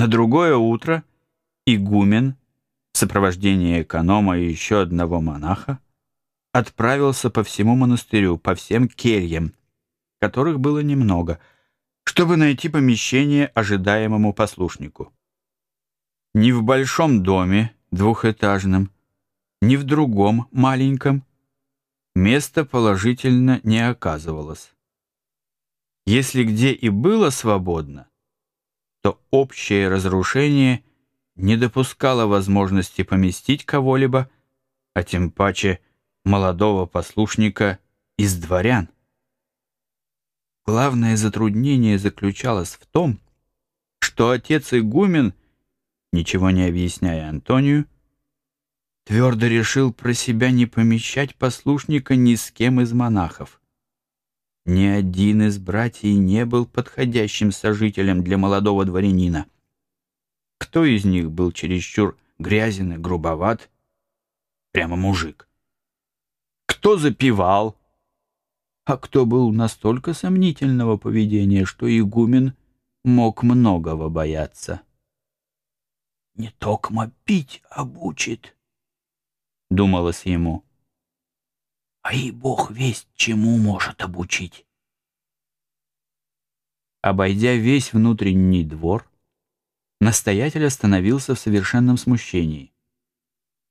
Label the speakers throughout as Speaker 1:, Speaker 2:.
Speaker 1: На другое утро игумен в сопровождении эконома и еще одного монаха отправился по всему монастырю, по всем кельям, которых было немного, чтобы найти помещение ожидаемому послушнику. Ни в большом доме, двухэтажном, ни в другом, маленьком, места положительно не оказывалось. Если где и было свободно, то общее разрушение не допускало возможности поместить кого-либо, а тем паче молодого послушника из дворян. Главное затруднение заключалось в том, что отец игумен, ничего не объясняя Антонию, твердо решил про себя не помещать послушника ни с кем из монахов. Ни один из братьев не был подходящим сожителем для молодого дворянина. Кто из них был чересчур грязен и грубоват? Прямо мужик. Кто запивал? А кто был настолько сомнительного поведения, что игумен мог многого бояться? «Не токмо пить обучит», — думалось ему. «А и Бог весть чему может обучить». Обойдя весь внутренний двор, настоятель остановился в совершенном смущении.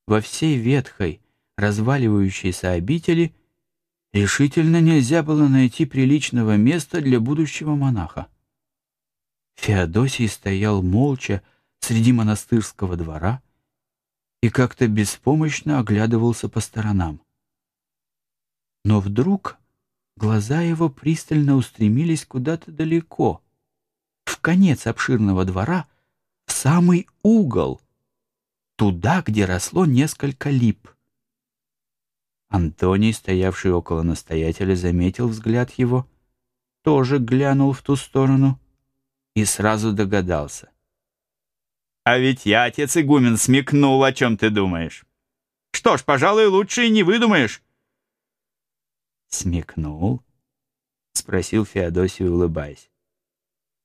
Speaker 1: Во всей ветхой, разваливающейся обители решительно нельзя было найти приличного места для будущего монаха. Феодосий стоял молча среди монастырского двора и как-то беспомощно оглядывался по сторонам. Но вдруг глаза его пристально устремились куда-то далеко, в конец обширного двора, в самый угол, туда, где росло несколько лип. Антоний, стоявший около настоятеля, заметил взгляд его, тоже глянул в ту сторону и сразу догадался. «А ведь я, отец игумен, смекнул, о чем ты думаешь. Что ж, пожалуй, лучше и не выдумаешь». «Смекнул?» — спросил Феодосий, улыбаясь.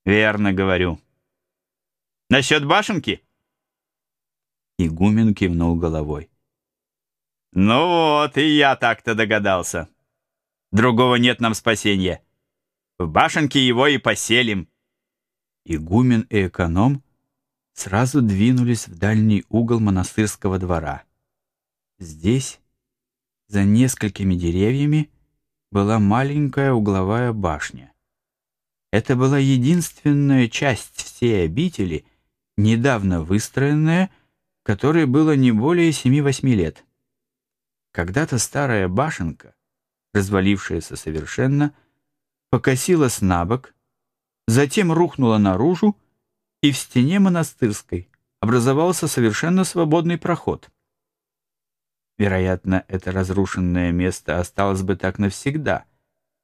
Speaker 1: «Верно говорю. Насчет башенки?» Игумен кивнул головой. «Ну вот, и я так-то догадался. Другого нет нам спасения. В башенке его и поселим». Игумен и эконом сразу двинулись в дальний угол монастырского двора. Здесь, за несколькими деревьями, была маленькая угловая башня. Это была единственная часть всей обители, недавно выстроенная, которой было не более семи-восьми лет. Когда-то старая башенка, развалившаяся совершенно, покосилась на бок, затем рухнула наружу, и в стене монастырской образовался совершенно свободный проход. Вероятно, это разрушенное место осталось бы так навсегда,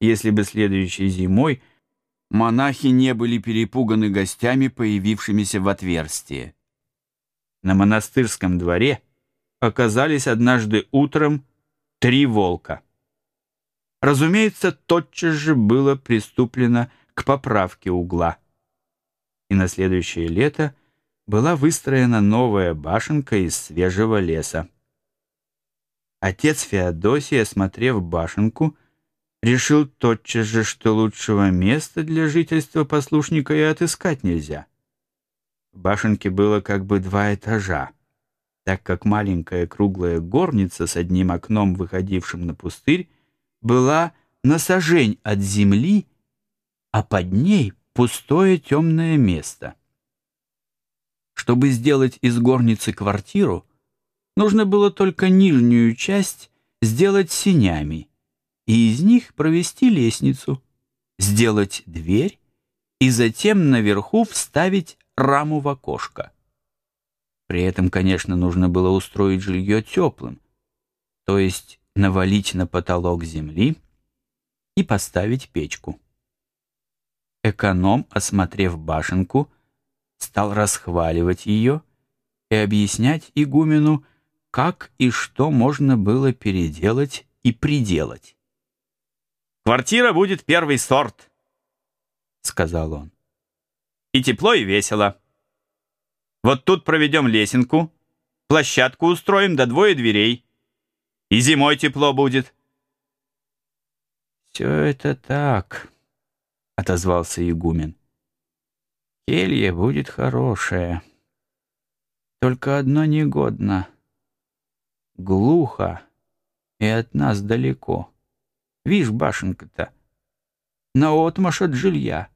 Speaker 1: если бы следующей зимой монахи не были перепуганы гостями, появившимися в отверстие. На монастырском дворе оказались однажды утром три волка. Разумеется, тотчас же было приступлено к поправке угла. И на следующее лето была выстроена новая башенка из свежего леса. Отец Феодосий, осмотрев башенку, решил тотчас же, что лучшего места для жительства послушника и отыскать нельзя. В башенке было как бы два этажа так как маленькая круглая горница с одним окном, выходившим на пустырь, была на сажень от земли, а под ней пустое темное место. Чтобы сделать из горницы квартиру, нужно было только нижнюю часть сделать синями и из них провести лестницу, сделать дверь и затем наверху вставить раму в окошко. При этом, конечно, нужно было устроить жилье теплым, то есть навалить на потолок земли и поставить печку. Эконом, осмотрев башенку, стал расхваливать ее и объяснять игумену, как и что можно было переделать и приделать. «Квартира будет первый сорт», — сказал он. «И тепло, и весело. Вот тут проведем лесенку, площадку устроим, да двое дверей. И зимой тепло будет».
Speaker 2: «Все это так», — отозвался игумен. «Келья будет хорошая. Только одно негодно. Глухо и от нас далеко. Вишь, башенка-то, наотмашь от жилья».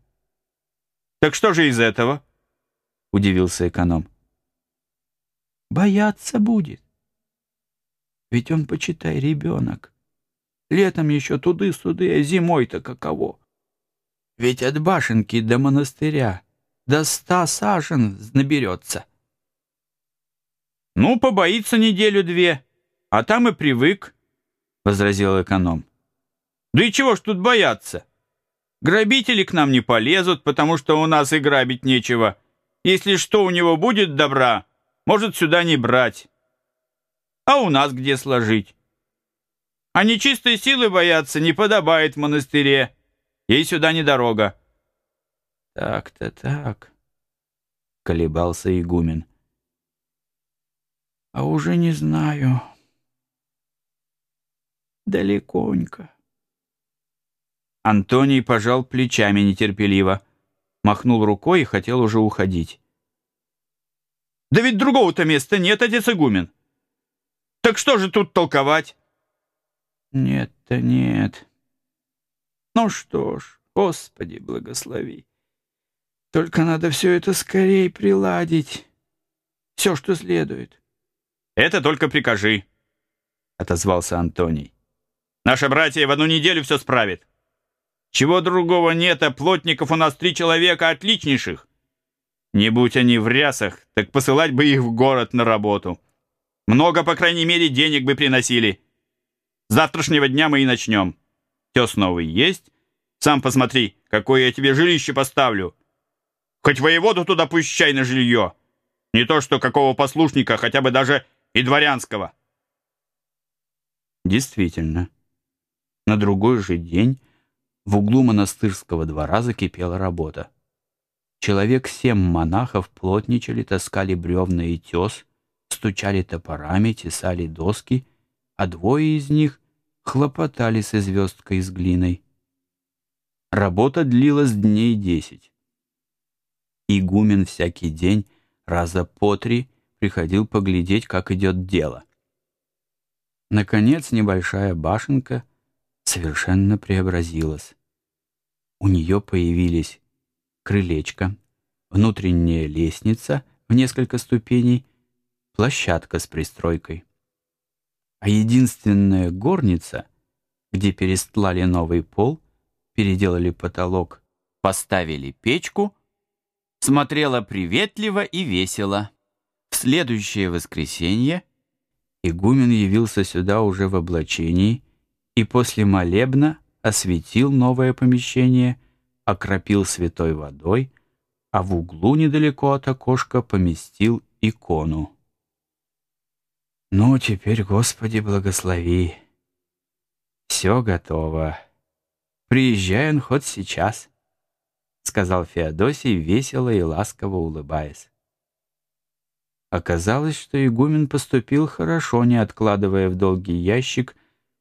Speaker 1: «Так что же из этого?» — удивился эконом.
Speaker 2: «Бояться будет. Ведь он, почитай, ребенок. Летом еще туды-суды, а зимой-то каково. Ведь от башенки до монастыря до ста сажен наберется».
Speaker 1: «Ну, побоится неделю-две, а там и привык», — возразил эконом. «Да и чего ж тут бояться? Грабители к нам не полезут, потому что у нас и грабить нечего. Если что у него будет добра, может сюда не брать. А у нас где сложить? А нечистой силы бояться не подобает в монастыре. Ей сюда не дорога».
Speaker 2: «Так-то так», — колебался игумен. А уже не знаю. Далеконько.
Speaker 1: Антоний пожал плечами нетерпеливо, махнул рукой и хотел уже уходить. «Да ведь другого-то места нет, отец игумен. Так что же тут толковать?»
Speaker 2: «Нет-то нет. Ну что ж, Господи, благослови. Только надо все это скорее приладить. Все, что следует.
Speaker 1: Это только прикажи, — отозвался Антоний. Наши братья в одну неделю все справят. Чего другого нет, а плотников у нас три человека отличнейших. Не будь они в рясах, так посылать бы их в город на работу. Много, по крайней мере, денег бы приносили. завтрашнего дня мы и начнем. Тес новый есть. Сам посмотри, какое я тебе жилище поставлю. Хоть воеводу туда пущай на жилье. Не то что какого послушника, хотя бы даже и дворянского.
Speaker 2: Действительно, на другой же день в углу монастырского двора закипела работа. Человек семь монахов плотничали, таскали бревна и тес, стучали топорами, тесали доски, а двое из них хлопотали со звездкой с глиной. Работа длилась дней десять. Игумен всякий день раза по три приходил поглядеть, как идет дело. Наконец небольшая башенка совершенно преобразилась. У нее появились крылечко, внутренняя лестница в несколько ступеней, площадка с пристройкой. А единственная горница, где перестлали новый пол, переделали потолок, поставили печку, смотрела приветливо и весело следующее воскресенье игумен явился сюда уже в облачении и после молебна осветил новое помещение, окропил святой водой, а в углу недалеко от окошка поместил икону. «Ну, теперь, Господи, благослови! Все готово. Приезжай он хоть сейчас», — сказал Феодосий, весело и ласково улыбаясь. Оказалось, что игумен поступил хорошо, не откладывая в долгий ящик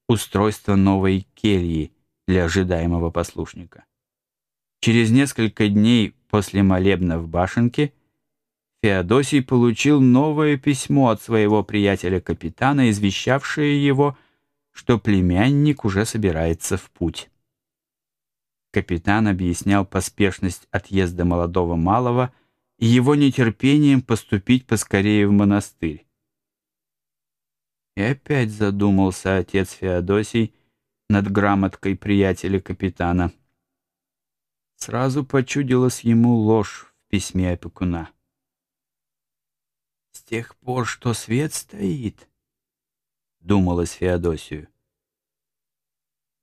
Speaker 2: устройство новой кельи для ожидаемого послушника. Через несколько дней после молебна в башенке Феодосий получил новое письмо от своего приятеля-капитана, извещавшее его, что племянник уже собирается в путь. Капитан объяснял поспешность отъезда молодого малого и его нетерпением поступить поскорее в монастырь. И опять задумался отец Феодосий над грамоткой приятеля капитана. Сразу почудилась ему ложь в письме опекуна. «С тех пор, что свет стоит», — думалось Феодосию,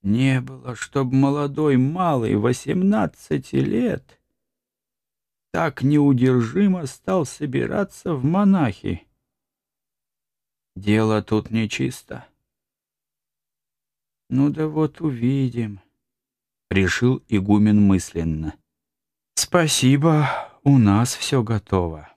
Speaker 2: «не было, чтоб молодой малый восемнадцати лет...» так неудержимо стал собираться в монахи. Дело тут нечисто. Ну да вот увидим, — решил игумен мысленно. Спасибо, у нас все готово.